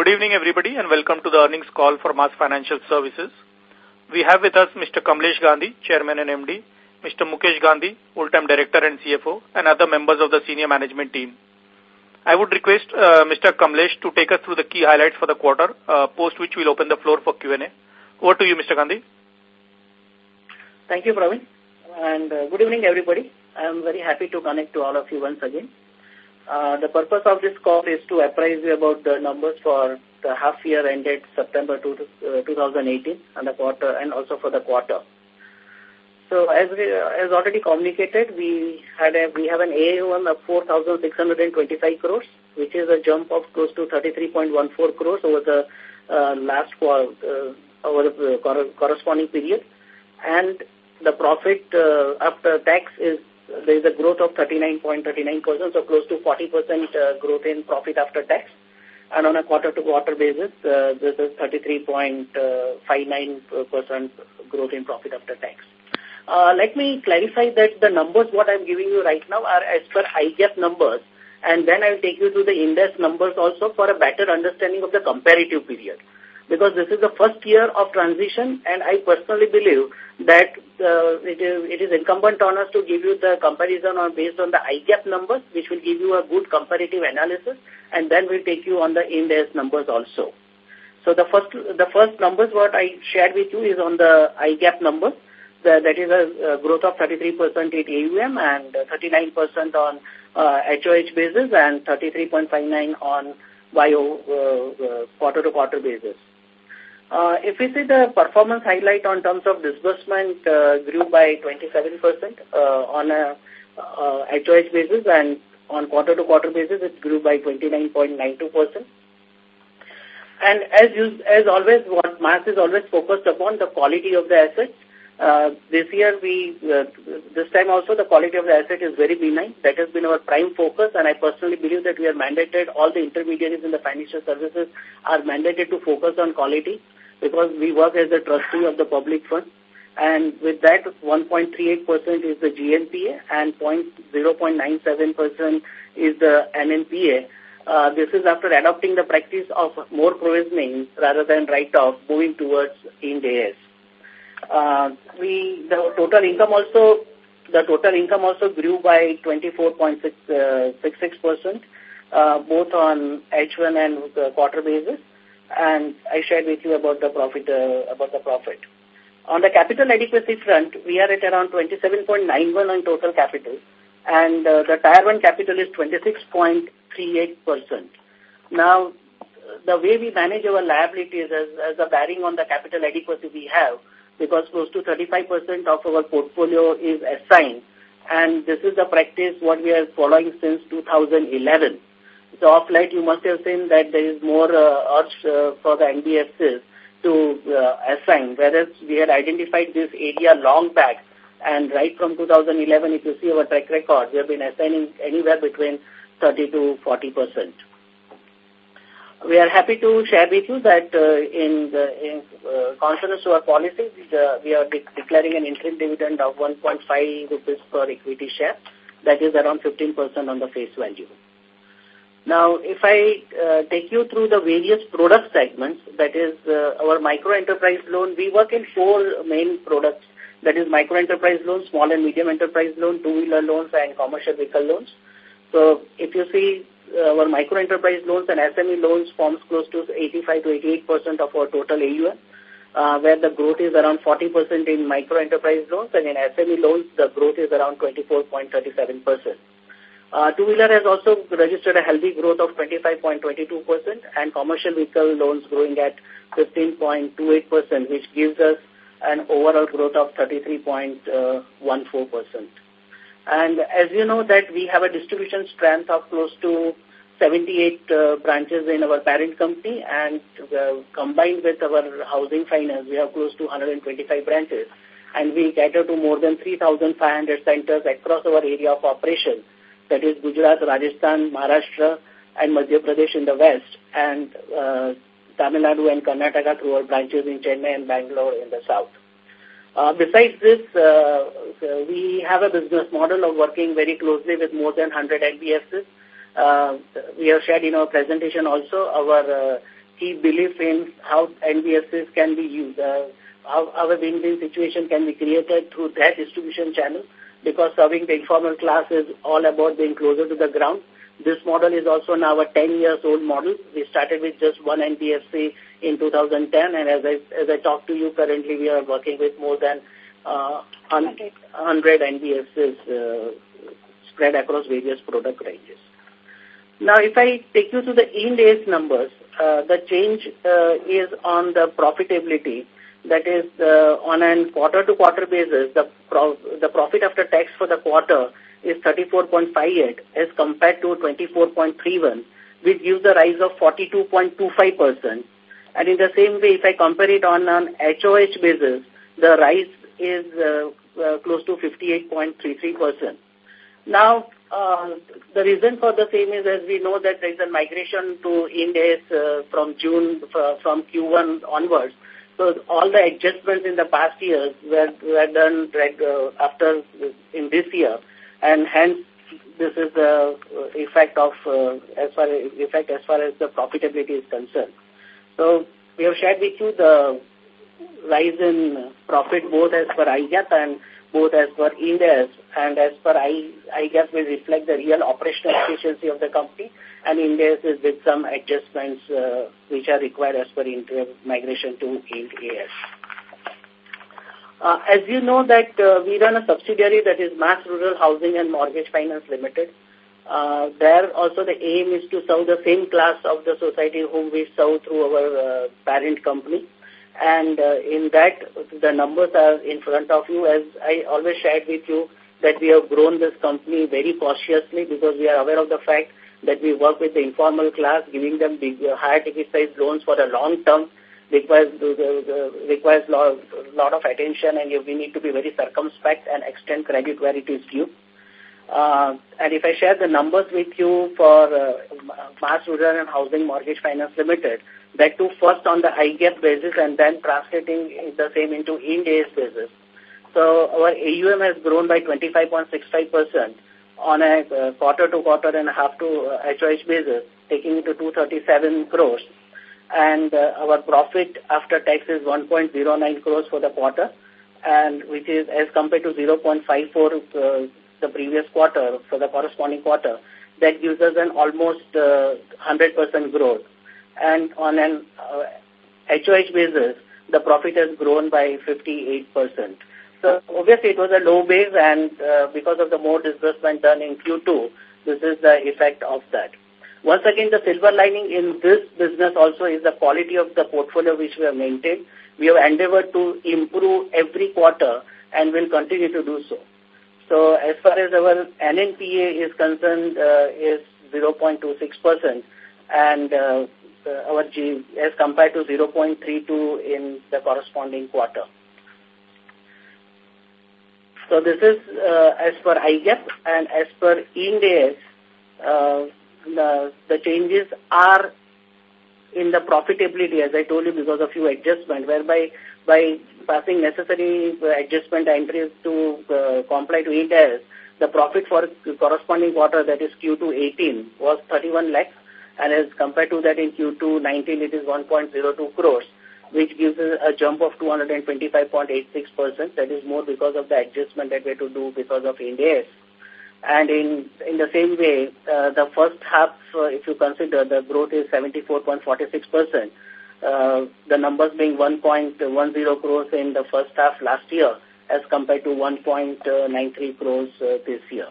Good evening, everybody, and welcome to the earnings call for MAS Financial Services. We have with us Mr. Kamlesh Gandhi, Chairman and MD, Mr. Mukesh Gandhi, Full-Time Director and CFO, and other members of the senior management team. I would request uh, Mr. Kamlesh to take us through the key highlights for the quarter, uh, post which we'll open the floor for Q&A. Over to you, Mr. Gandhi. Thank you, Praveen. And uh, good evening, everybody. I am very happy to connect to all of you once again. Uh, the purpose of this call is to apprise you about the numbers for the half year ended September two, uh, 2018 and the quarter and also for the quarter. So as we, as already communicated, we had a, we have an AUM of 4,625 crores, which is a jump of close to 33.14 crores over the uh, last quarter, uh, over the uh, corresponding period. And the profit uh, after tax is, there is a growth of 39.39%, so close to 40% uh, growth in profit after tax. And on a quarter-to-quarter -quarter basis, uh, this is 33.59% growth in profit after tax. Uh, let me clarify that the numbers what I'm giving you right now are as per IGAAP numbers and then I'll take you to the Ind AS numbers also for a better understanding of the comparative period. Because this is the first year of transition and I personally believe that uh, it, is, it is incumbent on us to give you the comparison on based on the IGAAP numbers which will give you a good comparative analysis and then we'll take you on the Ind AS numbers also. So the first, the first numbers what I shared with you is on the IGAAP numbers the, that is a, a growth of 33% at AUM and 39% on uh, HOH basis and 33.59 on YO uh, uh, quarter-to-quarter -quarter basis. Uh, if we see the performance highlight on terms of disbursement uh, grew by 27% uh, on a HOH basis and on quarter-to-quarter -quarter basis it grew by 29.92%. And as as always, what MAS is always focused upon the quality of the assets uh, this year, we uh, this time also the quality of the asset is very benign. That has been our prime focus, and I personally believe that we are mandated, all the intermediaries in the financial services are mandated to focus on quality because we work as a trustee of the public fund. And with that, 1.38% is the GNPA and 0.97% is the NNPA. Uh, this is after adopting the practice of more provisioning rather than write-off, moving towards Ind. Uh, we the total income also the total income also grew by 24.66 uh, uh, both on H1 and quarter basis, and I shared with you about the profit uh, about the profit. On the capital adequacy front, we are at around 27.91 on total capital, and uh, the Tier 1 capital is 26.38%. Now, the way we manage our liabilities as, as a bearing on the capital adequacy we have, because close to 35% of our portfolio is assigned. And this is the practice what we are following since 2011. So off light, you must have seen that there is more uh, urge uh, for the NBFCs to uh, assign, whereas we had identified this area long back. And right from 2011, if you see our track record, we have been assigning anywhere between 30 to 40 percent. We are happy to share with you that uh, in, the, in uh, consonance to our policy, we are de declaring an interim dividend of 1.5 rupees per equity share. That is around 15% on the face value. Now, if I uh, take you through the various product segments, that is uh, our micro enterprise loan, we work in four main products. That is micro enterprise loans, small and medium enterprise loan, two-wheeler loans, and commercial vehicle loans. So, if you see uh, our micro enterprise loans and SME loans forms close to 85 to 88% of our total AUM, uh, where the growth is around 40% in micro enterprise loans and in SME loans the growth is around 24.37%. Uh, Two-wheeler has also registered a healthy growth of 25.22% and commercial vehicle loans growing at 15.28%, which gives us an overall growth of 33.14%. And as you know that we have a distribution strength of close to 78 uh, branches in our parent company and uh, combined with our housing finance, we have close to 125 branches. And we cater to more than 3,500 centers across our area of operation. That is Gujarat, Rajasthan, Maharashtra and Madhya Pradesh in the west and uh, Tamil Nadu and Karnataka through our branches in Chennai and Bangalore in the south. Uh, besides this, uh, we have a business model of working very closely with more than 100 NBFCs. Uh, we have shared in our presentation also our uh, key belief in how NBFCs can be used, how our win-win situation can be created through that distribution channel because serving the informal class is all about being closer to the ground. This model is also now a 10 years old model. We started with just one NBFC in 2010 and as I, as I talk to you currently we are working with more than uh, 100 NBFCs uh, spread across various product ranges. Now, if I take you to the Ind AS numbers, uh, the change uh, is on the profitability. That is, uh, on a quarter-to-quarter -quarter basis, the, the profit after tax for the quarter is 34.58 as compared to 24.31, which gives a rise of 42.25%. And in the same way, if I compare it on an HOH basis, the rise is uh, uh, close to 58.33%. Now, uh, the reason for the same is as we know that there is a migration to Ind uh, from June, uh, from Q1 onwards. So all the adjustments in the past years were, were done uh, after in this year, and hence this is the effect of uh, as far as effect as far as the profitability is concerned. So we have shared with you the rise in profit both as per IGAAP and both as per Ind AS and as per I, I guess will reflect the real operational efficiency of the company and Ind is with some adjustments uh, which are required as per migration to Ind AS. Uh, as you know that uh, we run a subsidiary that is MAS Rural Housing and Mortgage Finance Limited. Uh, there also the aim is to serve the same class of the society whom we serve through our uh, parent company. And uh, in that, the numbers are in front of you. As I always shared with you, that we have grown this company very cautiously because we are aware of the fact that we work with the informal class, giving them big, uh, higher ticket size loans for the long term requires uh, requires lot, lot of attention and we need to be very circumspect and extend credit where it is due. Uh, and if I share the numbers with you for uh, MAS Rural and Housing Mortgage Finance Limited, that too first on the IGAAP basis and then translating the same into Ind AS basis. So our AUM has grown by 25.65% on a uh, quarter to quarter and a half to uh, HOH basis, taking it to 237 crores. And uh, our profit after tax is 1.09 crores for the quarter, and which is as compared to 0.54 uh, the previous quarter for the corresponding quarter. That gives us an almost 100% uh, growth and on an uh, HOH basis, the profit has grown by 58%. So obviously it was a low base and uh, because of the more disbursement done in Q2, this is the effect of that. Once again, the silver lining in this business also is the quality of the portfolio which we have maintained. We have endeavored to improve every quarter and will continue to do so. So as far as our NNPA is concerned, uh, is 0.26% and uh, uh, our G as compared to 0.32 in the corresponding quarter. So this is uh, as per IGAAP and as per Ind AS, uh, the, the changes are in the profitability, as I told you, because of few adjustment, whereby by passing necessary adjustment entries to uh, comply to Ind AS, the profit for corresponding quarter, that is Q2 18, was 31 lakhs and as compared to that in Q2 19 it is 1.02 crores which gives a jump of 225.86%. That is more because of the adjustment that we had to do because of Ind AS. And in in the same way, uh, the first half, uh, if you consider, the growth is 74.46%. Uh, the numbers being 1.10 crores in the first half last year as compared to 1.93 crores uh, this year.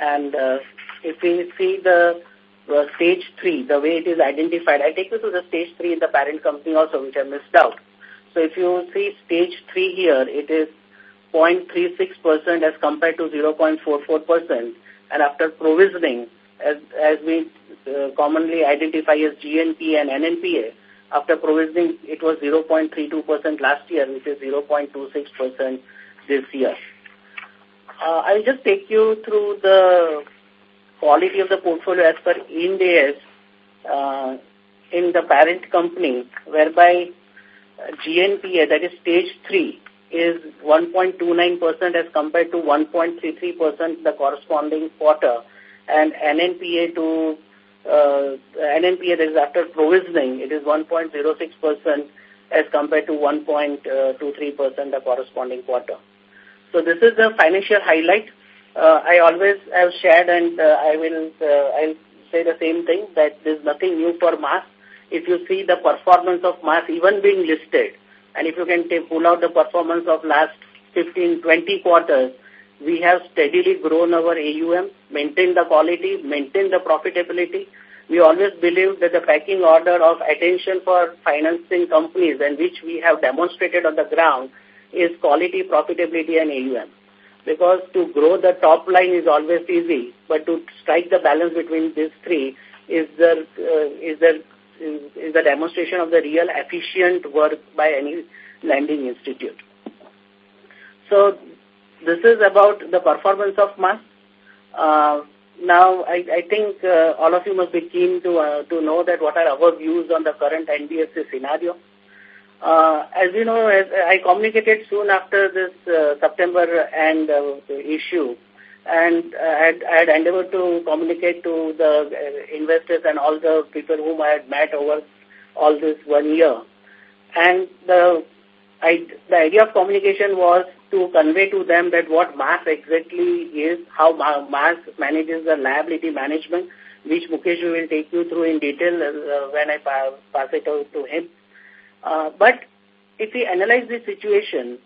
And uh, if we see the uh, stage 3, the way it is identified. I take you to the stage 3 in the parent company also, which I missed out. So if you see stage 3 here, it is 0.36% as compared to 0.44%. And after provisioning, as, as we uh, commonly identify as GNP and NNPA, after provisioning, it was 0.32% last year, which is 0.26% this year. Uh, I'll just take you through the quality of the portfolio as per Ind uh, in the parent company, whereby GNPA, that is stage 3, is 1.29% as compared to 1.33% the corresponding quarter, and NNPA to uh, NNPA that is after provisioning, it is 1.06% as compared to 1.23% the corresponding quarter. So this is the financial highlight. Uh, I always have shared and uh, I will uh, I'll say the same thing that there's nothing new for MAS. If you see the performance of MAS even being listed, and if you can take, pull out the performance of last 15, 20 quarters, we have steadily grown our AUM, maintained the quality, maintained the profitability. We always believe that the packing order of attention for financing companies and which we have demonstrated on the ground is quality, profitability and AUM. Because to grow the top line is always easy, but to strike the balance between these three is the, uh, is the, is, the demonstration of the real efficient work by any lending institute. So this is about the performance of MAS. Uh, now, I, I think uh, all of you must be keen to uh, to know that what are our views on the current NBFC scenario. Uh, as you know, as I communicated soon after this uh, September and uh, issue, and uh, I had, I had endeavored to communicate to the uh, investors and all the people whom I had met over all this one year. And the, I, the idea of communication was to convey to them that what MAS exactly is, how MAS manages the liability management, which Mukesh will take you through in detail uh, when I pa pass it out to him. Uh, but if we analyze this situation,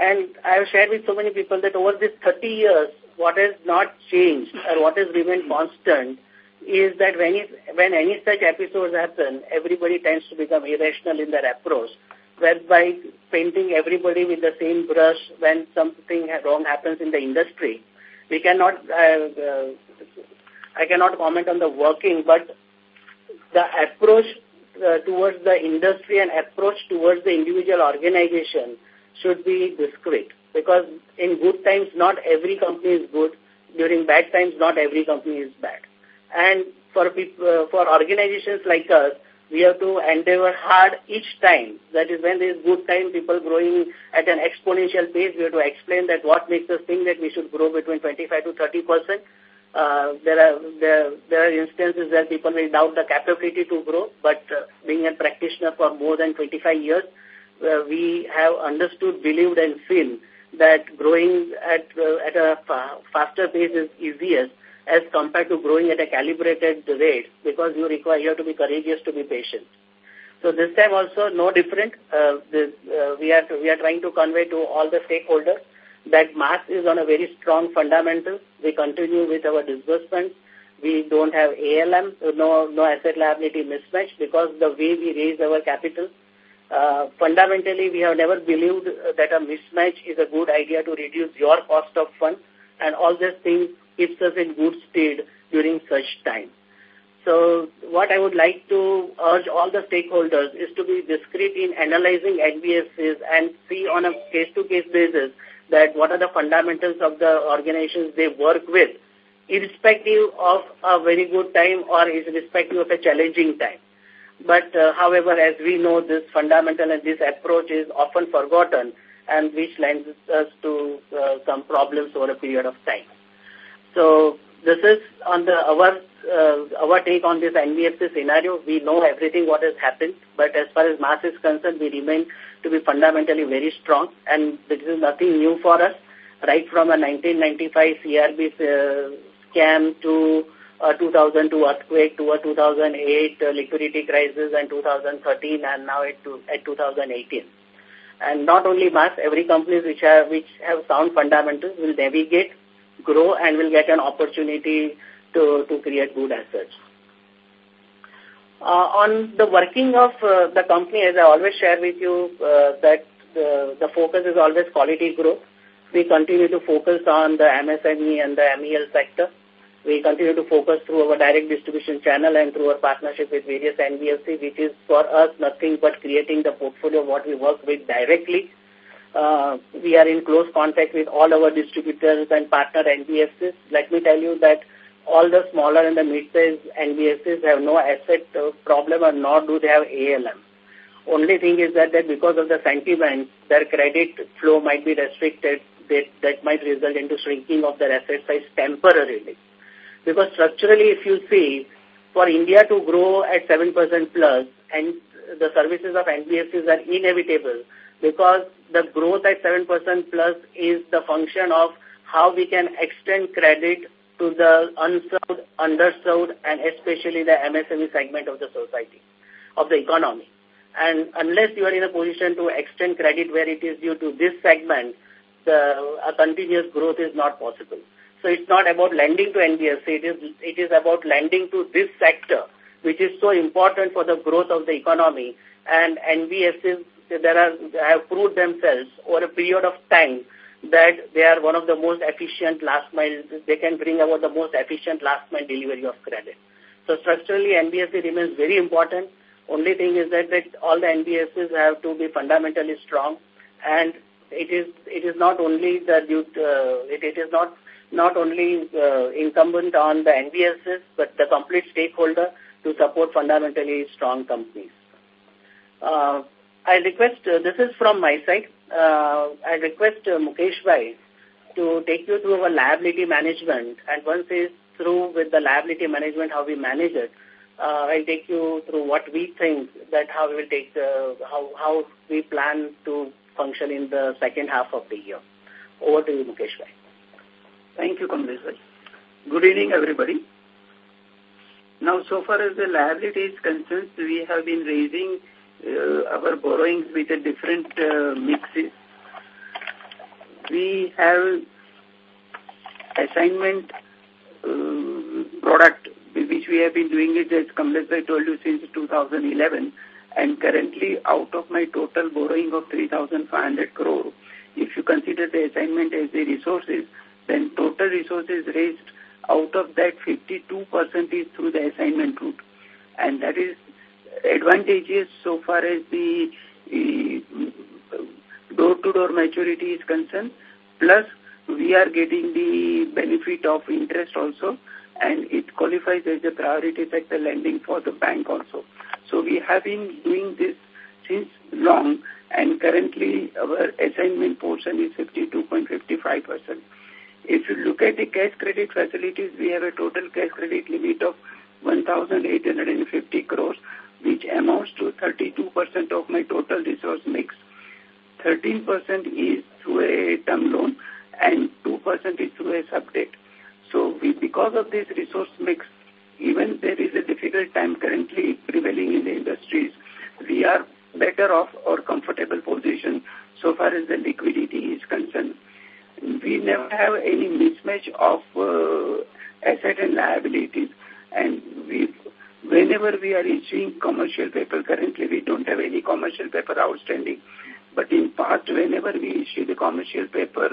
and I have shared with so many people that over these 30 years, what has not changed or what has remained constant is that when, any such episodes happen, everybody tends to become irrational in their approach, whereby painting everybody with the same brush when something wrong happens in the industry. We cannot, uh, uh, I cannot comment on the working, but the approach uh, towards the industry and approach towards the individual organization should be discreet. Because in good times, not every company is good. During bad times, not every company is bad. And for people, uh, for organizations like us, we have to endeavor hard each time. That is when there is good time, people growing at an exponential pace, we have to explain that what makes us think that we should grow between 25 to 30 percent. Uh, there are there, there are instances where people will doubt the capability to grow, but uh, being a practitioner for more than 25 years, uh, we have understood, believed, and feel that growing at uh, at a fa faster pace is easiest as compared to growing at a calibrated rate because you require you have to be courageous to be patient. So this time also no different. Uh, we are we are trying to convey to all the stakeholders that MAS is on a very strong fundamental. We continue with our disbursements. We don't have ALM, no no asset liability mismatch because the way we raise our capital. Uh, fundamentally, we have never believed that a mismatch is a good idea to reduce your cost of funds, and all these things keeps us in good state during such time. So what I would like to urge all the stakeholders is to be discreet in analyzing NBFCs and see on a case-to-case -case basis that what are the fundamentals of the organizations they work with, irrespective of a very good time or irrespective of a challenging time. But uh, however, as we know, this fundamental and this approach is often forgotten and which lends us to uh, some problems over a period of time. So this is on the our uh, our take on this NBFC scenario. We know everything what has happened, but as far as MAS is concerned, we remain to be fundamentally very strong, and this is nothing new for us. Right from a 1995 CRB uh, scam to a 2002 earthquake to a 2008 uh, liquidity crisis and 2013 and now at, to, at 2018. And not only MAS, every company which have, which have sound fundamentals will navigate grow and will get an opportunity to, to create good assets. Uh, on the working of uh, the company, as I always share with you, uh, that the, the focus is always quality growth. We continue to focus on the MSME and the MEL sector. We continue to focus through our direct distribution channel and through our partnership with various NBFC, which is for us nothing but creating the portfolio of what we work with directly uh, we are in close contact with all our distributors and partner NBFCs. Let me tell you that all the smaller and the mid-sized NBFCs have no asset uh, problem and nor do they have ALM. Only thing is that, that because of the sentiment, their credit flow might be restricted. That, that might result into shrinking of their asset size temporarily. Because structurally, if you see, for India to grow at 7% plus and the services of NBFCs are inevitable because the growth at 7% plus is the function of how we can extend credit to the unserved, underserved, and especially the MSME segment of the society, of the economy. And unless you are in a position to extend credit where it is due to this segment, the a continuous growth is not possible. So it's not about lending to NBFC, it is, it is about lending to this sector, which is so important for the growth of the economy. And NBFCs there are, have proved themselves over a period of time that they are one of the most efficient last mile, they can bring about the most efficient last mile delivery of credit. So structurally, NBFC remains very important. Only thing is that, that all the NBFCs have to be fundamentally strong and it is it is not only the uh, it, it is not not only uh, incumbent on the NBFCs but the complete stakeholder to support fundamentally strong companies. Uh, I request, uh, this is from my side, uh, I request uh, Mukesh Bhai to take you through our liability management and once he's through with the liability management, how we manage it, uh, I'll take you through what we think that how we will take, uh, how, how we plan to function in the second half of the year. Over to you, Mukesh Bhai. Thank you, Kamlesh Bhai. Good evening, everybody. Now, so far as the liability is concerned, we have been raising our borrowings with a different uh, mixes. We have assignment uh, product which we have been doing it as Kamlesh I told you since 2011 and currently out of my total borrowing of 3,500 crore, if you consider the assignment as the resources, then total resources raised out of that 52% is through the assignment route. And that is advantageous so far as the door-to-door -door maturity is concerned. Plus, we are getting the benefit of interest also, and it qualifies as a priority sector lending for the bank also. So we have been doing this since long, and currently our assignment portion is 52.55%. If you look at the cash credit facilities, we have a total cash credit limit of 1,850 crores, which amounts to 32% of my total resource mix. 13% is through a term loan and 2% is through a sub-debt. So we, because of this resource mix, even there is a difficult time currently prevailing in the industries, we are better off or comfortable position so far as the liquidity is concerned. We never have any mismatch of uh, asset and liabilities and we whenever we are issuing commercial paper, currently we don't have any commercial paper outstanding. But in past, whenever we issue the commercial paper,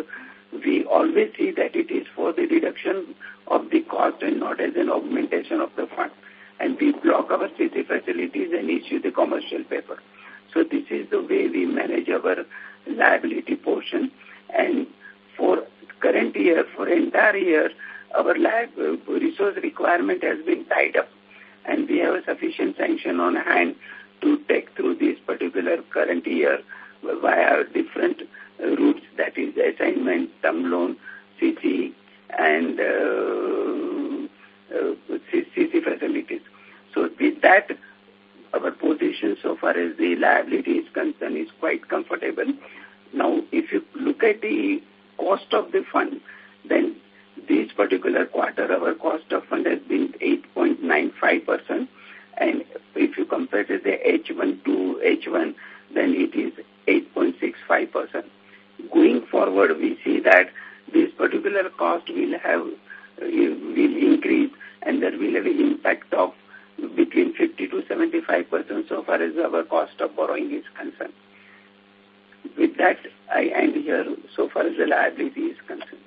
we always see that it is for the reduction of the cost and not as an augmentation of the fund. And we block our CC facilities and issue the commercial paper. So this is the way we manage our liability portion. And for current year, for entire year, our resource requirement has been tied up and we have a sufficient sanction on hand to take through this particular current year via different routes, that is assignment, term loan, CC, and uh, uh, CC facilities. So with that, our position so far as the liability is concerned is quite comfortable. Now, if you look at the cost of the fund, then this particular quarter, our cost of fund has been 8.95%. And if you compare the H1 to H1, then it is 8.65%. Going forward, we see that this particular cost will have will increase and there will have an impact of between 50 to 75% so far as our cost of borrowing is concerned. With that, I end here so far as the liability is concerned.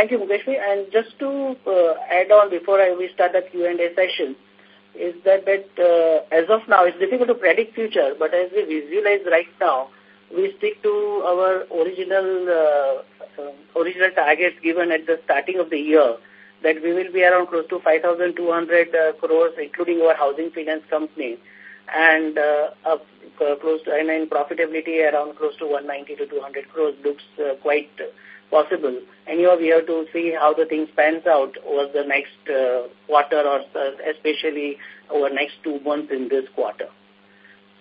Thank you, Mukesh. And just to uh, add on before I, we start the Q&A session, is that, that uh, as of now, it's difficult to predict future, but as we visualize right now, we stick to our original uh, original targets given at the starting of the year that we will be around close to 5,200 uh, crores, including our housing finance company, and uh, uh, close to and in profitability around close to 190 to 200 crores looks uh, quite possible. Anyhow, we have to see how the things pans out over the next uh, quarter or especially over next two months in this quarter.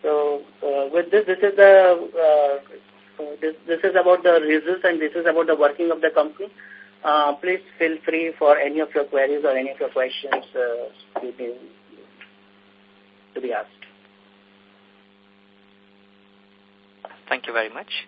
So uh, with this, this is the uh, this, this is about the results and this is about the working of the company. Uh, please feel free for any of your queries or any of your questions uh, to be asked. Thank you very much.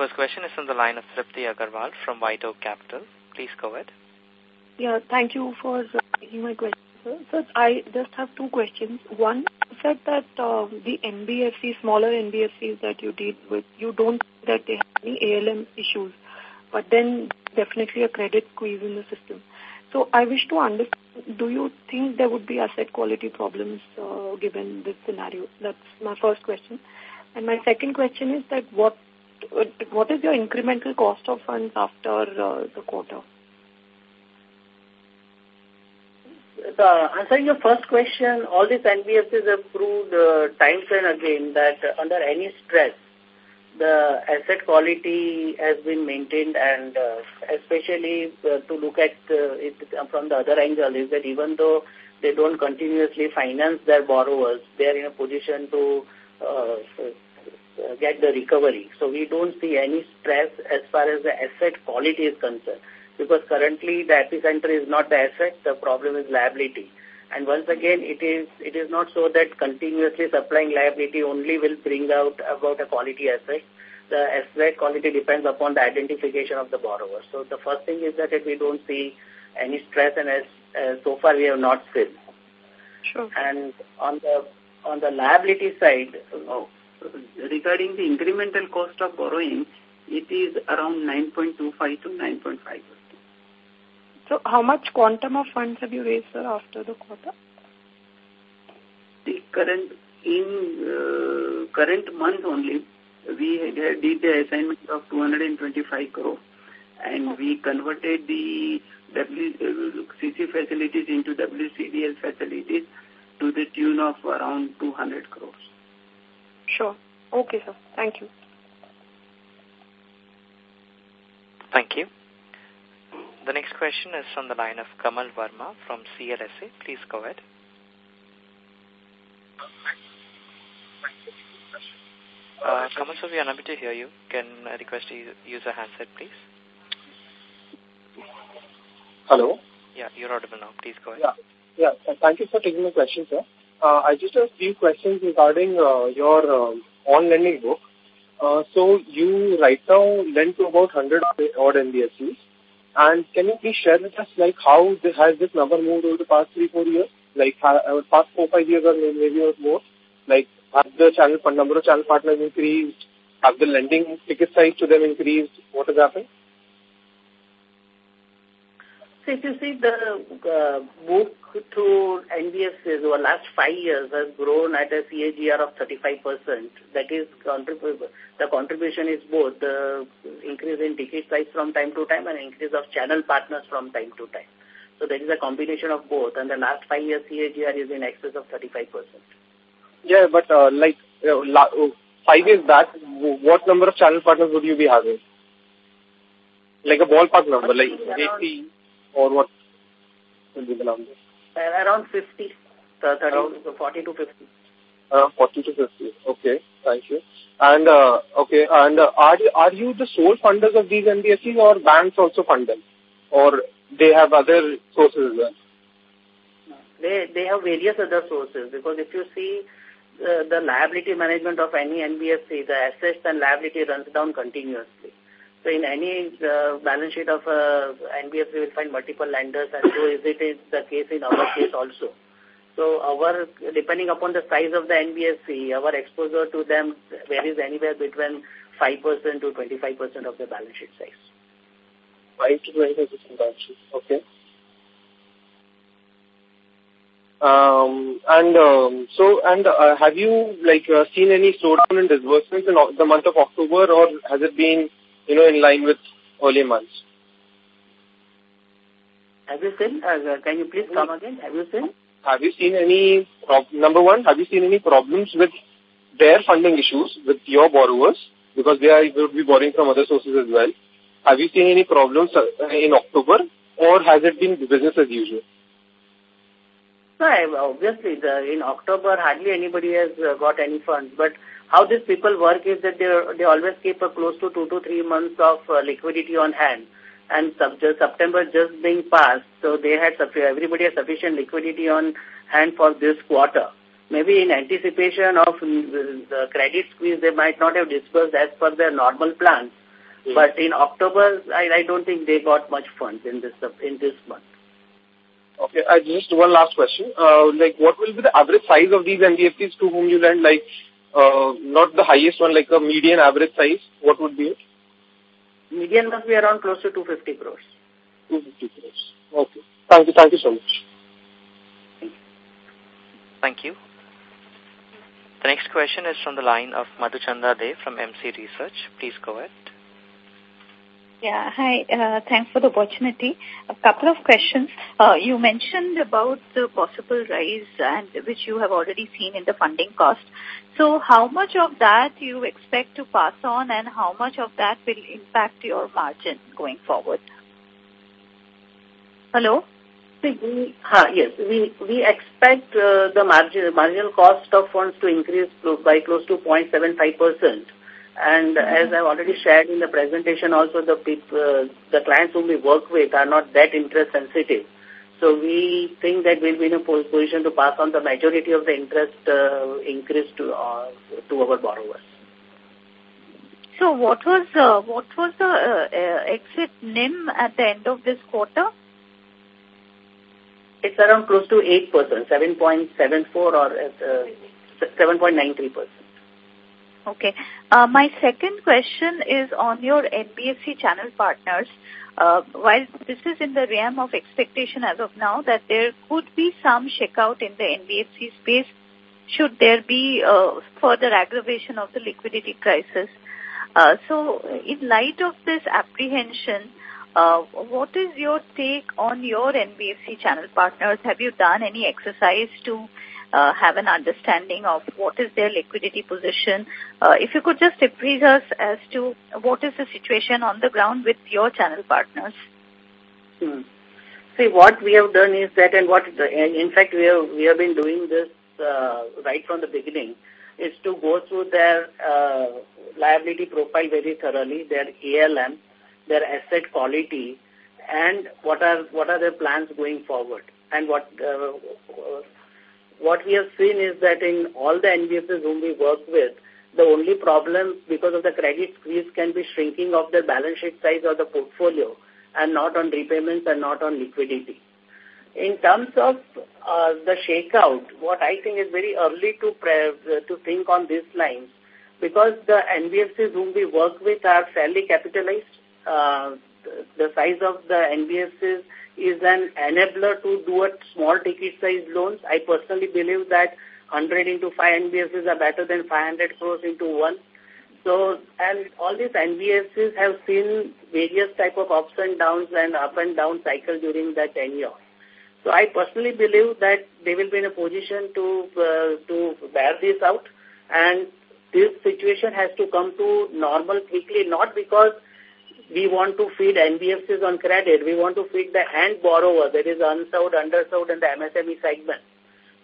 First question is on the line of Tripti Agarwal from White Oak Capital. Please go ahead. Yeah, thank you for taking my question. Sir, I just have two questions. One, you said that uh, the NBFC, smaller NBFCs that you deal with, you don't that they have any ALM issues, but then definitely a credit squeeze in the system. So I wish to understand, do you think there would be asset quality problems uh, given this scenario? That's my first question. And my second question is that what what is your incremental cost of funds after uh, the quarter? So, answering your first question, all these NBFCs have proved uh, time and again that uh, under any stress, the asset quality has been maintained and uh, especially uh, to look at uh, it from the other angle is that even though they don't continuously finance their borrowers, they are in a position to uh, uh, get the recovery. So we don't see any stress as far as the asset quality is concerned. Because currently the epicenter is not the asset, the problem is liability. And once again, it is it is not so that continuously supplying liability only will bring out about a quality asset. The asset quality depends upon the identification of the borrower. So the first thing is that we don't see any stress, and as, uh, so far we have not seen. Sure. And on the on the liability side, regarding the incremental cost of borrowing, it is around 9.25 to 9.5%. So how much quantum of funds have you raised, sir, after the quarter? The current, in uh, current month only, we did the assignment of 225 crore and we converted the w, uh, CC facilities into WCDL facilities to the tune of around 200 crores. Sure. Okay, sir. Thank you. Thank you. The next question is from the line of Kamal Verma from CLSA. Please go ahead. Uh, Kamal, sir, we are unable to hear you. Can I request you use a handset, please? Hello? Yeah, you're audible now. Please go ahead. Yeah, yeah. Thank you for taking my question, sir. Uh, I just have a few questions regarding uh, your uh, on-lending book. Uh, so you right now lend to about 100 odd NBFCs. And can you please share with us like how this, has this number moved over the past three, four years? Like uh, past four, five years or maybe or more? Like have the channel number of channel partners increased? Have the lending ticket size to them increased? What has happened? If you see the uh, book to NBFCs over last five years has grown at a CAGR of 35%. That is, the contribution is both the increase in ticket size from time to time and increase of channel partners from time to time. So there is a combination of both and the last five years CAGR is in excess of 35%. Yeah, but uh, like uh, five years back, what number of channel partners would you be having? Like a ballpark number, like 80 or what will be the number? Uh, around 50, uh, 30, around, 40 to 50. Uh, 40 to 50. Okay, thank you. And, uh, okay, and uh, are, you, are you the sole funders of these NBFCs or banks also fund them? Or they have other sources as well? They, they have various other sources because if you see uh, the liability management of any NBFC, the assets and liability runs down continuously. So in any uh, balance sheet of uh, NBFC, we will find multiple lenders, and so is it is the case in our case also. So So our, depending upon the size of the NBFC, our exposure to them varies anywhere between 5% to 25% of the balance sheet size. 5 to 25% balance sheet, okay. Um, and um, so, and uh, have you like uh, seen any slowdown in disbursements in the month of October, or has it been, you know, in line with earlier months? Have you seen? Uh, can you please come again? Have you seen? Have you seen any number one? Have you seen any problems with their funding issues with your borrowers because they are will be borrowing from other sources as well? Have you seen any problems uh, in October, or has it been business as usual? No, obviously, the, in October, hardly anybody has uh, got any funds. But how these people work is that they they always keep a close to two to three months of uh, liquidity on hand. And sub September just being passed, so they had everybody has sufficient liquidity on hand for this quarter. Maybe in anticipation of the credit squeeze, they might not have disbursed as per their normal plans. Mm. But in October, I, I don't think they got much funds in this in this month. Okay, just one last question. Uh, like, what will be the average size of these NBFCs to whom you lend? Like, uh, not the highest one, like a median average size. What would be it? Median must be around close to 250 crores. 250 crores. Okay. Thank you. Thank you so much. Thank you. The next question is from the line of Madhuchanda De from MC Research. Please go ahead. Yeah, hi. Uh, thanks for the opportunity. A couple of questions. Uh, you mentioned about the possible rise and which you have already seen in the funding cost. So how much of that you expect to pass on and how much of that will impact your margin going forward? Hello? We, uh, yes, we, we expect uh, the margin, marginal cost of funds to increase by close to 0.75 percent and as I've already shared in the presentation also, the people, uh, the clients whom we work with are not that interest sensitive. So we think that we'll be in a position to pass on the majority of the interest uh, increase to uh, to our borrowers. So what was uh, what was the uh, uh, exit NIM at the end of this quarter? It's around close to 8%, 7.74 or uh, 7.93%. Okay. Uh, my second question is on your NBFC channel partners. Uh, while this is in the realm of expectation as of now that there could be some shakeout in the NBFC space should there be uh, further aggravation of the liquidity crisis. Uh, so in light of this apprehension, uh, what is your take on your NBFC channel partners? Have you done any exercise to uh, have an understanding of what is their liquidity position. Uh, if you could just appraise us as to what is the situation on the ground with your channel partners. Hmm. See, what we have done is that, and what, in fact, we have, we have been doing this uh, right from the beginning, is to go through their uh, liability profile very thoroughly, their ALM, their asset quality, and what are what are their plans going forward, and what uh, what we have seen is that in all the NBFCs whom we work with, the only problem because of the credit squeeze can be shrinking of the balance sheet size of the portfolio and not on repayments and not on liquidity. In terms of uh, the shakeout, what I think is very early to to think on these lines because the NBFCs whom we work with are fairly capitalized. Uh, the size of the NBFCs is an enabler to do a small ticket size loans. I personally believe that 100 into 5 NBFCs are better than 500 crores into 1. So, and all these NBFCs have seen various type of ups and downs and up and down cycle during that years. So I personally believe that they will be in a position to, uh, to bear this out and this situation has to come to normal quickly, not because we want to feed NBFCs on credit. We want to feed the end borrower, that is unserved, underserved, and the MSME segment.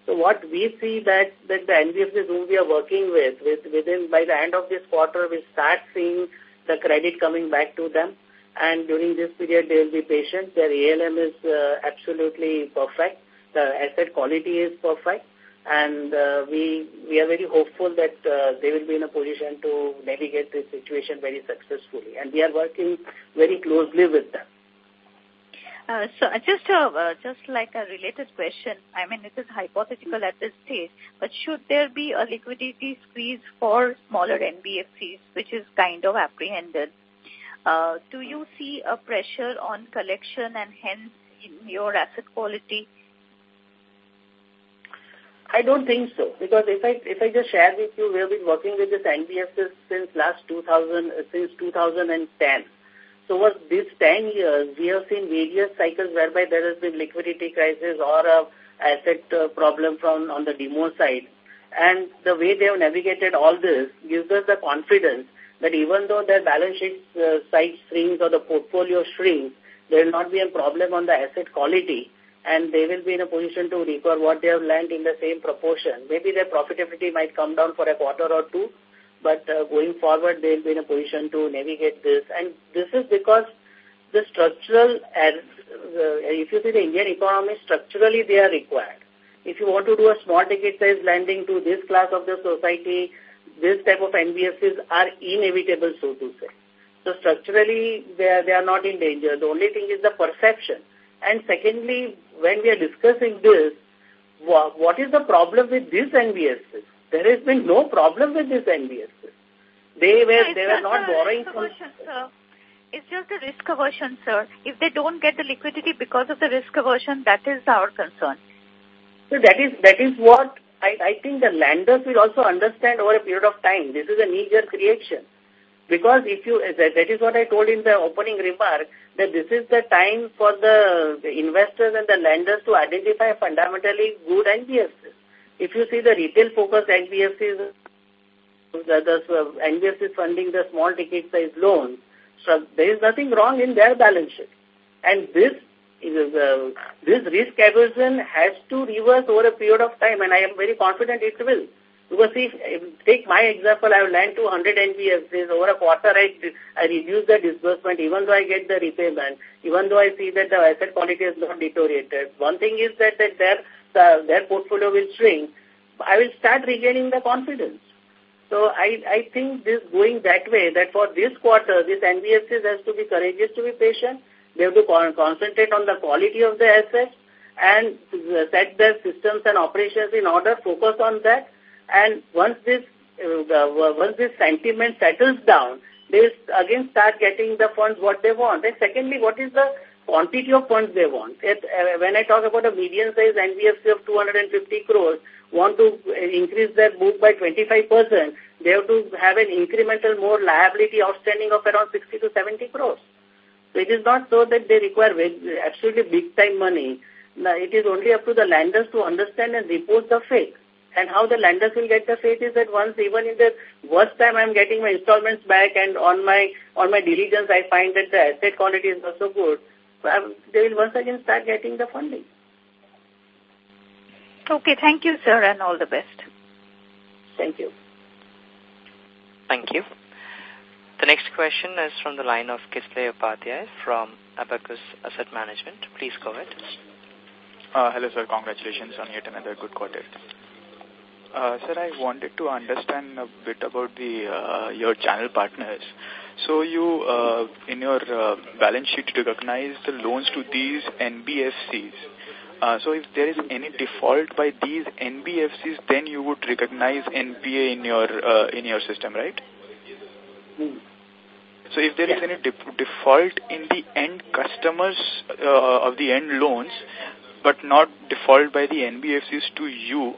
So what we see that, that the NBFCs whom we are working with, with, within, by the end of this quarter, we start seeing the credit coming back to them. And during this period, they will be patient. Their ALM is uh, absolutely perfect. The asset quality is perfect and uh, we we are very hopeful that uh, they will be in a position to navigate this situation very successfully. And we are working very closely with them. Uh, so uh, just uh, uh, just like a related question, I mean, it is hypothetical at this stage, but should there be a liquidity squeeze for smaller NBFCs, which is kind of apprehended? Uh, do you see a pressure on collection and hence in your asset quality? I don't think so because if I if I just share with you, we have been working with this NBFC since last 2000 since 2010 so over these 10 years, we have seen various cycles whereby there has been liquidity crisis or a asset uh, problem from on the demo side. And the way they have navigated all this gives us the confidence that even though their balance sheet uh, size shrinks or the portfolio shrinks, there will not be a problem on the asset quality and they will be in a position to recover what they have learned in the same proportion. Maybe their profitability might come down for a quarter or two, but uh, going forward they'll be in a position to navigate this. And this is because the structural, uh, if you see the Indian economy, structurally they are required. If you want to do a small ticket size lending to this class of the society, this type of NBFCs are inevitable, so to say. So structurally, they are, they are not in danger. The only thing is the perception. And secondly, when we are discussing this, what, what is the problem with these NBFCs? There has been no problem with this NBFC. They were no, they were not borrowing from. Sir. It's just the risk aversion, sir. If they don't get the liquidity because of the risk aversion, that is our concern. So that is that is what I, I think the lenders will also understand over a period of time. This is a knee-jerk reaction. Because if you, that is what I told in the opening remark, that this is the time for the, investors and the lenders to identify fundamentally good NBFCs. If you see the retail-focused NBFCs, the, the NBFCs funding the small ticket size loans, so there is nothing wrong in their balance sheet. And this is, uh, this risk aversion has to reverse over a period of time, and I am very confident it will. Because see, take my example, I have lent to 100 NBFCs. Over a quarter, I, I reduce the disbursement, even though I get the repayment, even though I see that the asset quality is not deteriorated. One thing is that, that their the, their portfolio will shrink, I will start regaining the confidence. So I, I think this going that way, that for this quarter, this NBFCs has to be courageous to be patient. They have to con concentrate on the quality of the assets and set their systems and operations in order, focus on that. And once this, uh, once this sentiment settles down, they will again start getting the funds what they want. And secondly, what is the quantity of funds they want. It, uh, when I talk about a median size NBFC of 250 crores, want to increase their book by 25%, they have to have an incremental more liability outstanding of around 60 to 70 crores. So it is not so that they require absolutely big time money. It is only up to the lenders to understand and repose the faith. And how the lenders will get the faith is that once even in the worst time I'm getting my installments back and on my on my diligence I find that the asset quality is also good, they will once again start getting the funding. Okay, thank you, sir, and all the best. Thank you. Thank you. The next question is from the line of Kislay Upadhyay from Abacus Asset Management. Please go ahead. Uh, hello, sir. Congratulations on yet another good quarter. Uh, sir, I wanted to understand a bit about the uh, your channel partners. So you, uh, in your uh, balance sheet, recognize the loans to these NBFCs. Uh, so if there is any default by these NBFCs, then you would recognize NPA in your uh, in your system, right? Mm. So if there is any de default in the end customers uh, of the end loans, but not default by the NBFCs to you,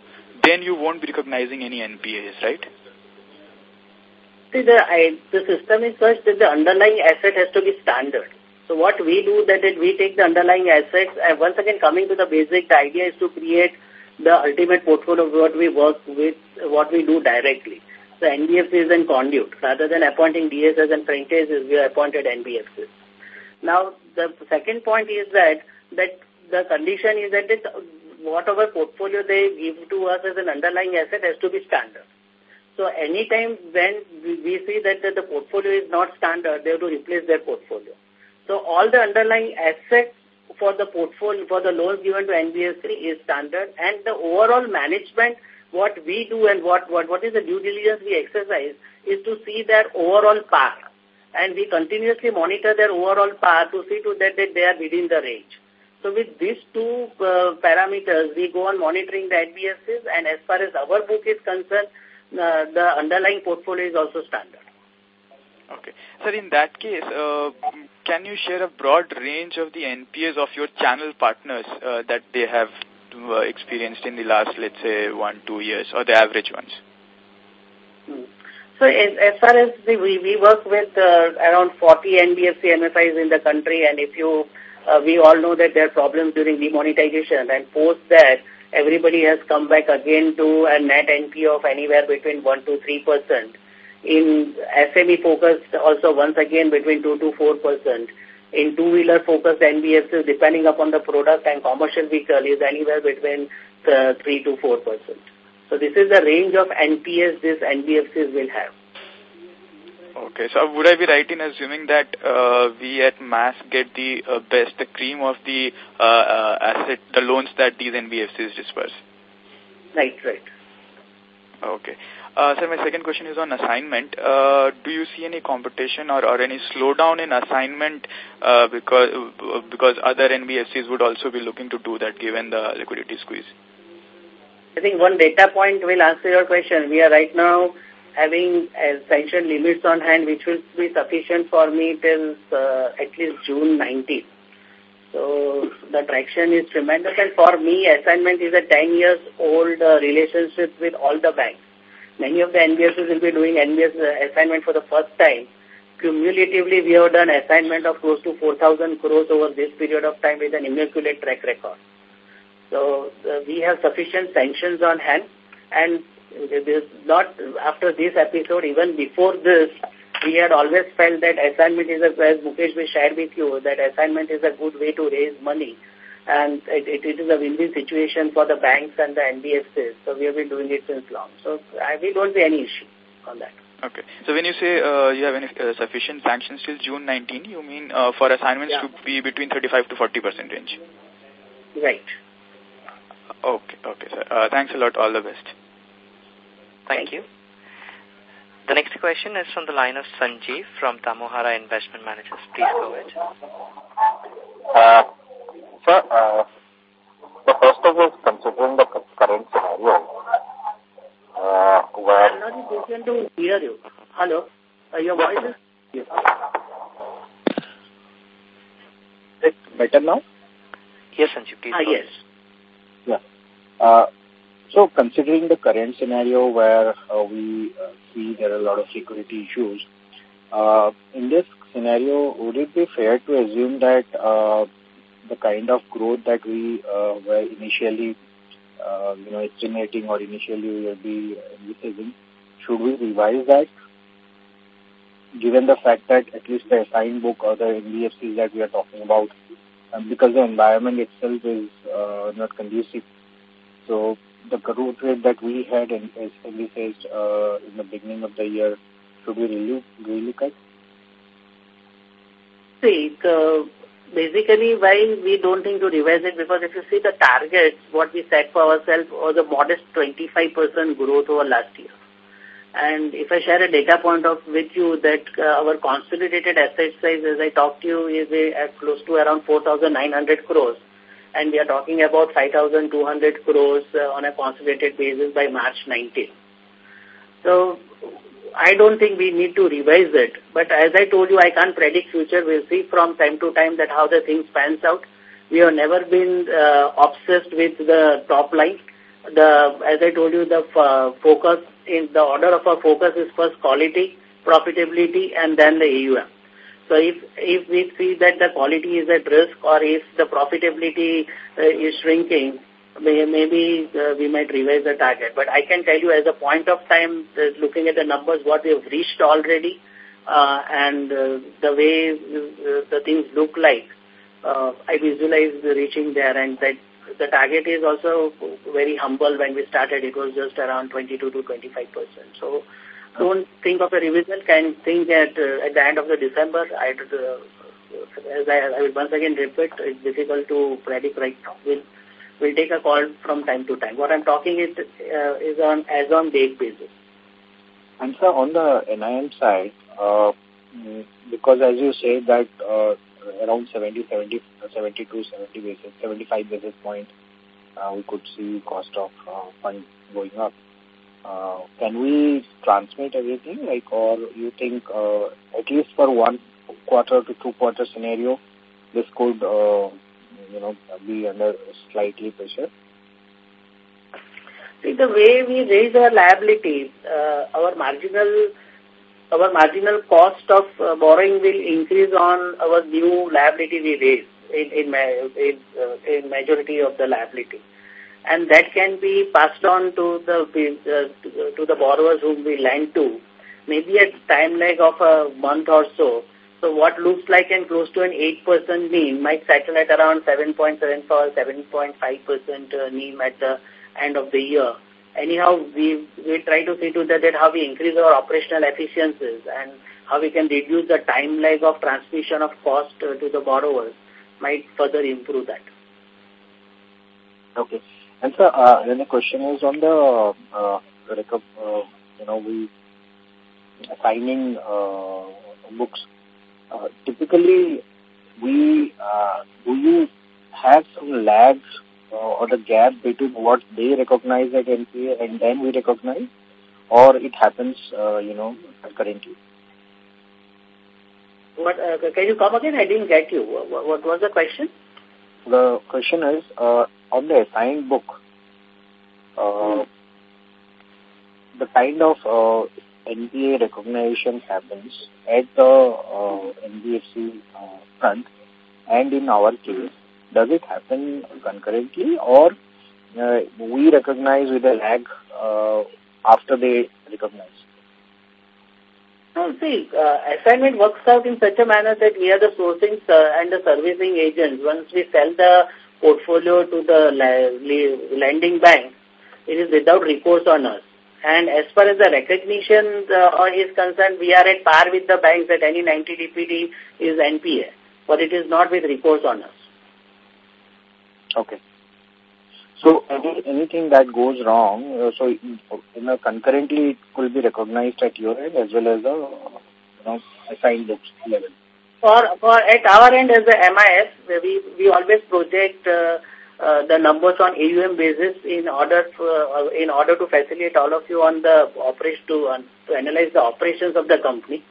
then you won't be recognizing any NPAs, right? See, the, I, the system is such that the underlying asset has to be standard. So what we do that is we take the underlying assets and once again coming to the basic, the idea is to create the ultimate portfolio of what we work with, what we do directly. So NBFCs and conduit. Rather than appointing DSAs and franchises, we have appointed NBFCs. Now, the second point is that, that the condition is that it, whatever portfolio they give to us as an underlying asset has to be standard. So anytime when we see that the portfolio is not standard, they have to replace their portfolio. So all the underlying assets for the portfolio, for the loans given to NBFC is standard and the overall management, what we do and what, what, what is the due diligence we exercise is to see their overall path. And we continuously monitor their overall path to see to that, that they are within the range. So with these two uh, parameters, we go on monitoring the NBFCs and as far as our book is concerned, uh, the underlying portfolio is also standard. Okay. Sir, in that case, uh, can you share a broad range of the NPAs of your channel partners uh, that they have uh, experienced in the last, let's say, one, two years, or the average ones? Hmm. So as, as far as the, we, we work with uh, around 40 NBFC MFIs in the country and if you, uh, we all know that there are problems during demonetization and post that everybody has come back again to a net NP of anywhere between 1 to 3 percent. In SME focused also once again between 2 to 4 percent. In two-wheeler focused NBFCs depending upon the product and commercial vehicle is anywhere between uh, 3 to 4 percent. So this is the range of NPS these NBFCs will have. Okay, so would I be right in assuming that uh, we at MAS get the uh, best, the cream of the uh, uh, asset, the loans that these NBFCs disperse? Right, right. Okay. Uh, sir, my second question is on assignment. Uh, do you see any competition or, or any slowdown in assignment uh, because uh, because other NBFCs would also be looking to do that given the liquidity squeeze? I think one data point will answer your question. We are right now having uh, sanction limits on hand which will be sufficient for me till uh, at least June 19. So the traction is tremendous and for me assignment is a 10 years old uh, relationship with all the banks. Many of the NBFCs will be doing NBS uh, assignment for the first time. Cumulatively, we have done assignment of close to 4,000 crores over this period of time with an immaculate track record. So uh, we have sufficient sanctions on hand and this not after this episode, even before this, we had always felt that assignment is, a, as Mukesh will shared with you, that assignment is a good way to raise money. And it, it, it is a win-win situation for the banks and the NBFCs. So we have been doing it since long. So I, we don't see any issue on that. Okay. So when you say uh, you have any, uh, sufficient sanctions till June 19, you mean uh, for assignments yeah. to be between 35 to 40 percent range? Right. Okay. Okay, sir. Uh, thanks a lot. All the best. Thank you. The next question is from the line of Sanjeev from Tamohara Investment Managers. Please go ahead. Uh, sir, uh, the first thing is considering the current scenario, uh, where... I'm not able to hear you. Hello? Uh, your voice is... Yes. It's better now? Yes, Sanjeev, please ah, go yes. Yeah. Uh, so considering the current scenario where uh, we uh, see there are a lot of security issues, uh, in this scenario, would it be fair to assume that uh, the kind of growth that we uh, were initially uh, you know, estimating or initially we will be envisaging, should we revise that? Given the fact that at least the assigned book or the NBFCs that we are talking about, um, because the environment itself is uh, not conducive. So the growth rate that we had in, envisaged uh, in the beginning of the year, should we really, really look at? See, the, basically why we don't think to revise it, because if you see the targets, what we set for ourselves was a modest 25% growth over last year. And if I share a data point of with you that uh, our consolidated asset size, as I talked to you, is uh, close to around 4,900 crores. And we are talking about 5,200 crores uh, on a consolidated basis by March 19. So I don't think we need to revise it. But as I told you, I can't predict future. We'll see from time to time that how the things pans out. We have never been uh, obsessed with the top line. The as I told you, the focus in the order of our focus is first quality, profitability, and then the AUM. So if if we see that the quality is at risk or if the profitability uh, is shrinking, maybe uh, we might revise the target. But I can tell you as a point of time, uh, looking at the numbers, what we have reached already, uh, and uh, the way the things look like, I visualize the reaching there and that the target is also very humble when we started. It was just around 22 to 25 percent. So don't think of a revision. Can think that uh, at the end of the December, I uh, as I, I will once again repeat, it's difficult to predict right now. We'll, we'll take a call from time to time. What I'm talking is uh, is on as on date basis. And sir, on the NIM side, uh, because as you say that uh, around 70, 70, 72, 70 basis, 75 basis point, uh, we could see cost of uh, funds going up. Uh, can we transmit everything, like, or you think uh, at least for one quarter to two quarter scenario, this could, uh, you know, be under slightly pressure? See, the way we raise our liabilities, uh, our marginal our marginal cost of uh, borrowing will increase on our new liability we raise in in, ma in, uh, in majority of the liability and that can be passed on to the uh, to the borrowers whom we lend to maybe a time lag of a month or so so what looks like and close to an 8% NIM might settle at around 7.7 or 7.5% NIM at the end of the year anyhow, we, we try to see to that, that how we increase our operational efficiencies and how we can reduce the time lag of transmission of cost uh, to the borrowers might further improve that. Okay. And sir, uh, then the question is on the, uh, uh, you know, we assigning uh, books. Uh, typically, we uh, do you have some lags uh, or the gap between what they recognize at NPA and then we recognize, or it happens, uh, you know, concurrently? What, uh, can you come again? I didn't get you. What, what was the question? The question is, uh, on the assigned book, uh, hmm. the kind of uh, NPA recognition happens at the uh, NBFC uh, front and in our case, does it happen concurrently or uh, we recognize with a lag uh, after they recognize? No, see, uh, assignment works out in such a manner that we are the sourcing uh, and the servicing agents. Once we sell the portfolio to the lending bank, it is without recourse on us. And as far as the recognition uh, is concerned, we are at par with the banks that any 90 DPD is NPA, but it is not with recourse on us. Okay. So any, anything that goes wrong, uh, so concurrently it will be recognized at your end as well as the you know, assigned books level. For, for at our end as a MIS, we, we always project uh, uh, the numbers on AUM basis in order to, uh, in order to facilitate all of you on the operation to, uh, to analyze the operations of the company.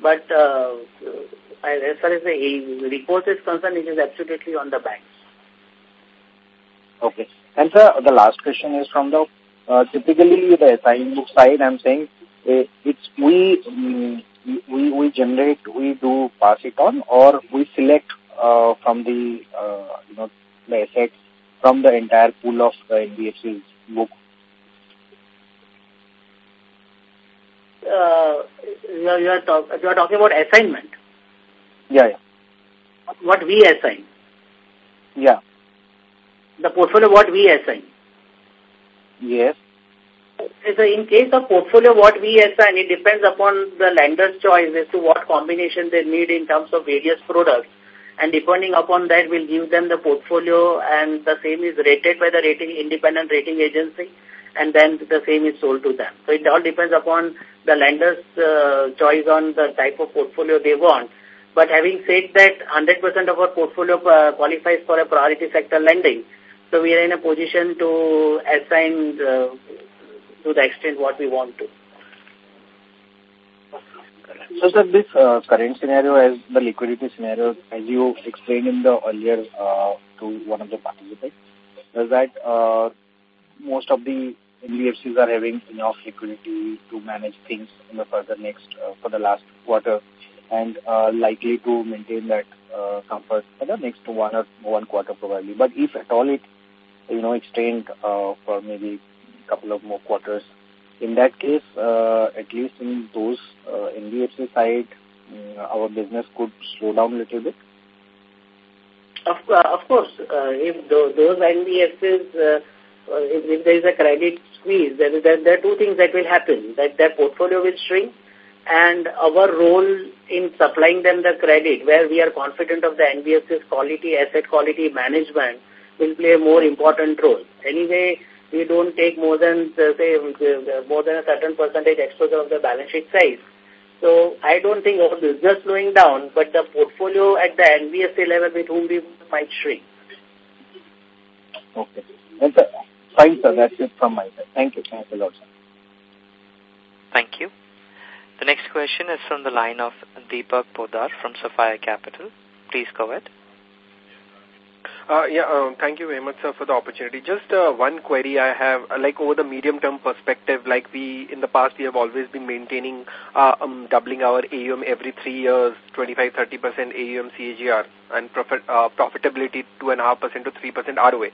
But uh, as far as the report is concerned, it is absolutely on the banks. Okay. And sir, the last question is from the, uh, typically the assigned book side, I'm saying uh, it's we, um, we, we generate, we do pass it on or we select uh, from the, uh, you know, the assets from the entire pool of the NBFC's book. Uh, you are, you, are talk, you are talking about assignment? Yeah, yeah. What we assign? Yeah the portfolio what we assign. Yes. So in case of portfolio what we assign, it depends upon the lender's choice as to what combination they need in terms of various products. And depending upon that, we'll give them the portfolio and the same is rated by the rating independent rating agency and then the same is sold to them. So it all depends upon the lender's uh, choice on the type of portfolio they want. But having said that, 100% of our portfolio uh, qualifies for a priority sector lending. So we are in a position to assign uh, to the extent what we want to. So, sir, this uh, current scenario as the liquidity scenario, as you explained in the earlier uh, to one of the participants, is that uh, most of the NBFCs are having enough liquidity to manage things in the further next, uh, for the last quarter and uh, likely to maintain that uh, comfort for the next one or one quarter probably. But if at all it you know, extend uh, for maybe couple of more quarters. In that case, uh, at least in those uh, NBFC side, um, our business could slow down a little bit. Of, uh, of course, uh, if those, those NBFCs, uh, uh, if, if there is a credit squeeze, there, there, there are two things that will happen. That their portfolio will shrink and our role in supplying them the credit, where we are confident of the NBFC's quality, asset quality management, will play a more important role. Anyway, we don't take more than, uh, say, uh, more than a certain percentage exposure of the balance sheet size. So I don't think our business is slowing down, but the portfolio at the NBFC level with whom we might shrink. Okay. That's a, fine, sir. That's it from my side. Thank you. Thanks a lot, sir. Thank you. The next question is from the line of Deepak Poddar from Sapphire Capital. Please go ahead. Uh, yeah, um, thank you very much, sir, for the opportunity. Just uh, one query I have, uh, like over the medium-term perspective, like we, in the past, we have always been maintaining, uh, um, doubling our AUM every three years, 25-30% AUM CAGR, and profit, uh, profitability 2.5% to 3% ROA.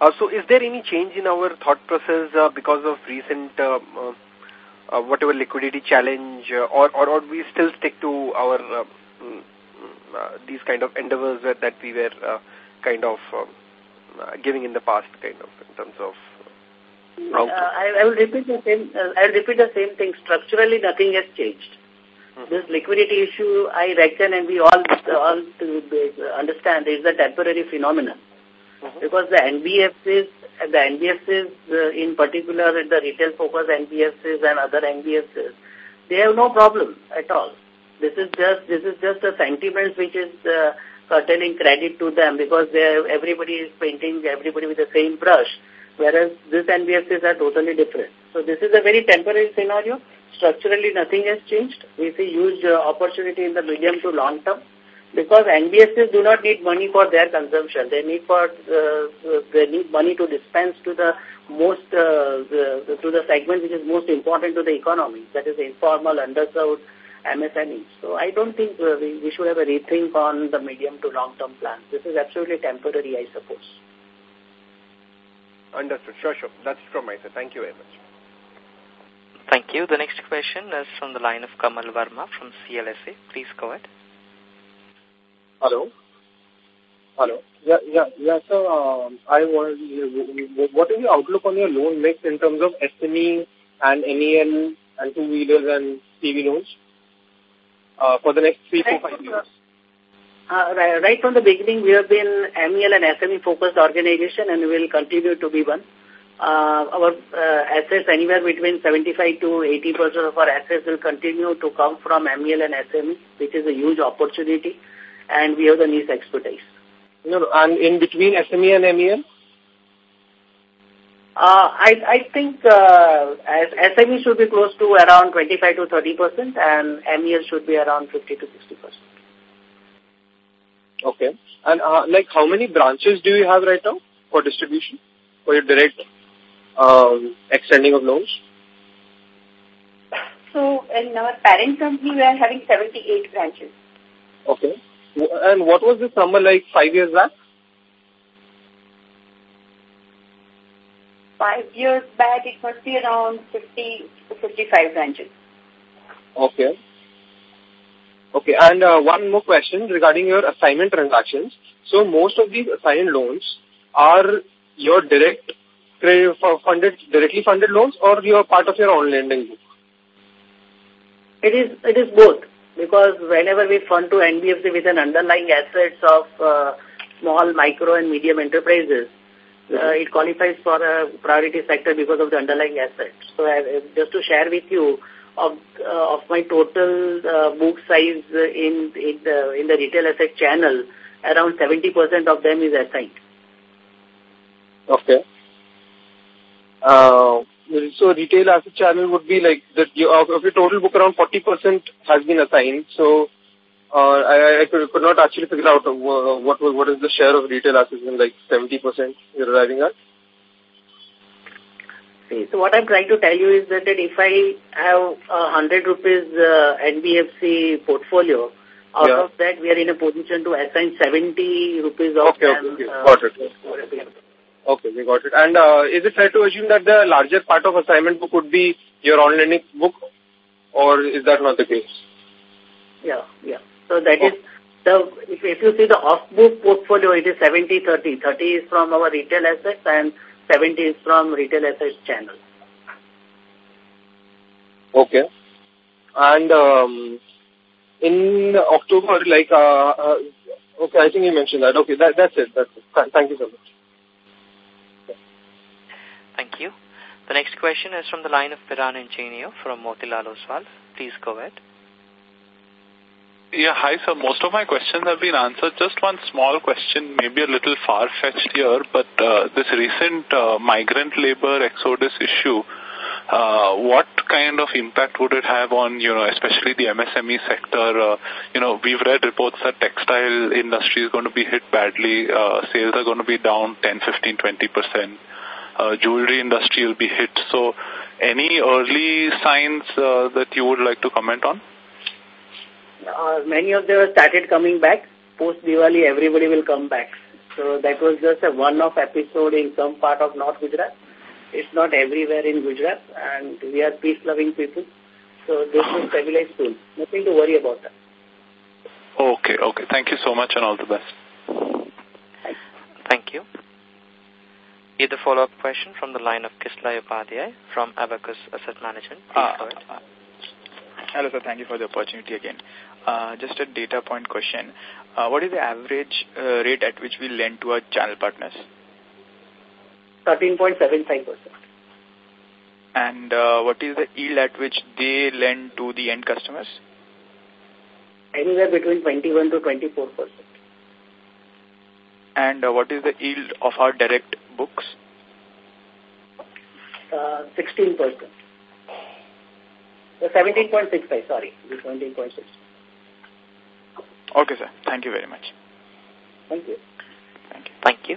Uh, so is there any change in our thought process uh, because of recent, uh, uh, uh, whatever liquidity challenge, uh, or, or, or we still stick to our, uh, uh, these kind of endeavors that, that we were, uh, kind of um, uh, giving in the past, kind of in terms of. Uh, I, I will repeat the same. Uh, I will repeat the same thing. Structurally, nothing has changed. Mm -hmm. This liquidity issue, I reckon, and we all all to understand, is a temporary phenomenon. Mm -hmm. Because the NBFCs, the NBFCs uh, in particular, the retail focus NBFCs and other NBFCs, they have no problem at all. This is just this is just a sentiment which is. Uh, credit to them because everybody is painting everybody with the same brush, whereas these NBFCs are totally different. So this is a very temporary scenario. Structurally, nothing has changed. We see huge uh, opportunity in the medium to long term because NBFCs do not need money for their consumption. They need for uh, they need money to dispense to the most uh, the, to the segment which is most important to the economy, that is informal, underserved, MSMEs. So I don't think uh, we, we should have a rethink on the medium to long-term plans. This is absolutely temporary, I suppose. Understood. Sure, sure. That's from my side. Thank you very much. Thank you. The next question is from the line of Kamal Verma from CLSA. Please go ahead. Hello. Hello. Yeah, yeah, yeah. So, um, I want. What is the outlook on your loan mix in terms of SME and MEL and two wheelers and CV loans? Uh, for the next three, four, five years? Uh, right, right from the beginning, we have been MEL and SME focused organization and we will continue to be one. Uh, our uh, assets anywhere between 75 to 80 percent of our assets will continue to come from MEL and SME, which is a huge opportunity, and we have the niche expertise. No, and in between SME and MEL? Uh, I, I think uh, as SME should be close to around 25 to 30 percent and MEL should be around 50 to 60 percent. Okay. And uh, like how many branches do you have right now for distribution, for your direct um, extending of loans? So in our parent company, we are having 78 branches. Okay. And what was this number like five years back? Five years back, it must be around 50 to 55 branches. Okay. Okay, and uh, one more question regarding your assignment transactions. So most of these assigned loans are your direct funded, directly funded loans or you are part of your own lending book? It is, it is both because whenever we fund to NBFC with an underlying assets of uh, small, micro and medium enterprises, uh, it qualifies for a priority sector because of the underlying assets. So uh, just to share with you, of uh, of my total uh, book size in in the in the retail asset channel, around 70% of them is assigned. Okay. Uh, so retail asset channel would be like that. Of your total book, around 40% has been assigned. So uh, I, I could, could not actually figure out uh, what what is the share of retail assets in like 70% you're arriving at. See, so what I'm trying to tell you is that, that if I have a 100 rupees uh, NBFC portfolio, out yeah. of that we are in a position to assign 70 rupees of okay, them. Okay, okay. Uh, got it. Okay, we got it. And uh, is it fair to assume that the larger part of assignment book would be your on-lending book, or is that not the case? Yeah, yeah. So that is the, if, if you see the off-book portfolio, it is 70-30. 30 is from our retail assets and 70 is from retail assets channel. Okay. And um, in October, like, uh, uh, okay, I think you mentioned that. Okay, that, that's it. That's it. Thank you so much. Thank you. The next question is from the line of Piran Engineer from Motilal Oswal. Please go ahead. Yeah, hi sir. Most of my questions have been answered. Just one small question, maybe a little far-fetched here, but uh, this recent uh, migrant labor exodus issue, uh, what kind of impact would it have on, you know, especially the MSME sector? Uh, you know, we've read reports that textile industry is going to be hit badly. Uh, sales are going to be down 10, 15, 20 percent. Uh, jewelry industry will be hit. So any early signs uh, that you would like to comment on? Uh, many of them have started coming back. Post Diwali, everybody will come back. So that was just a one-off episode in some part of North Gujarat. It's not everywhere in Gujarat, and we are peace-loving people. So this will stabilize soon. Nothing to worry about that. Okay, okay. Thank you so much and all the best. Thank you. Either follow-up question from the line of Kislay Upadhyay from Abacus Asset Management. Please uh, go ahead. Hello, sir. Thank you for the opportunity again. Uh, just a data point question. Uh, what is the average uh, rate at which we lend to our channel partners? 13.75%. And uh, what is the yield at which they lend to the end customers? Anywhere between 21 to 24%. And uh, what is the yield of our direct books? Uh, 16%. 17.65, sorry, 17.6. Okay, sir. Thank you very much. Thank you. Thank you. Thank you.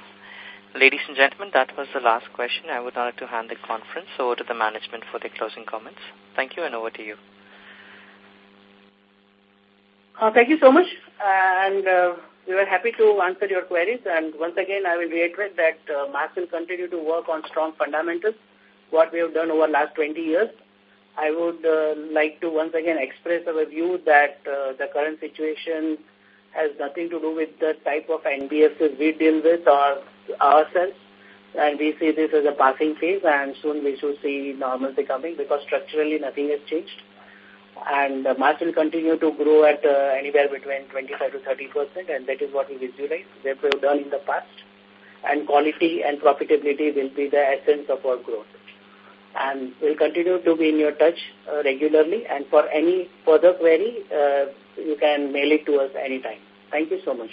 Ladies and gentlemen, that was the last question. I would like to hand the conference over to the management for their closing comments. Thank you and over to you. Uh, thank you so much. And uh, we were happy to answer your queries. And once again, I will reiterate that uh, MAS will continue to work on strong fundamentals, what we have done over the last 20 years. I would uh, like to once again express our view that uh, the current situation has nothing to do with the type of NBFCs we deal with or ourselves. And we see this as a passing phase and soon we should see normalcy coming because structurally nothing has changed. And uh, MAS will continue to grow at uh, anywhere between 25 to 30 percent and that is what we visualize, that we have done in the past. And quality and profitability will be the essence of our growth and we'll continue to be in your touch uh, regularly. And for any further query, uh, you can mail it to us anytime. Thank you so much.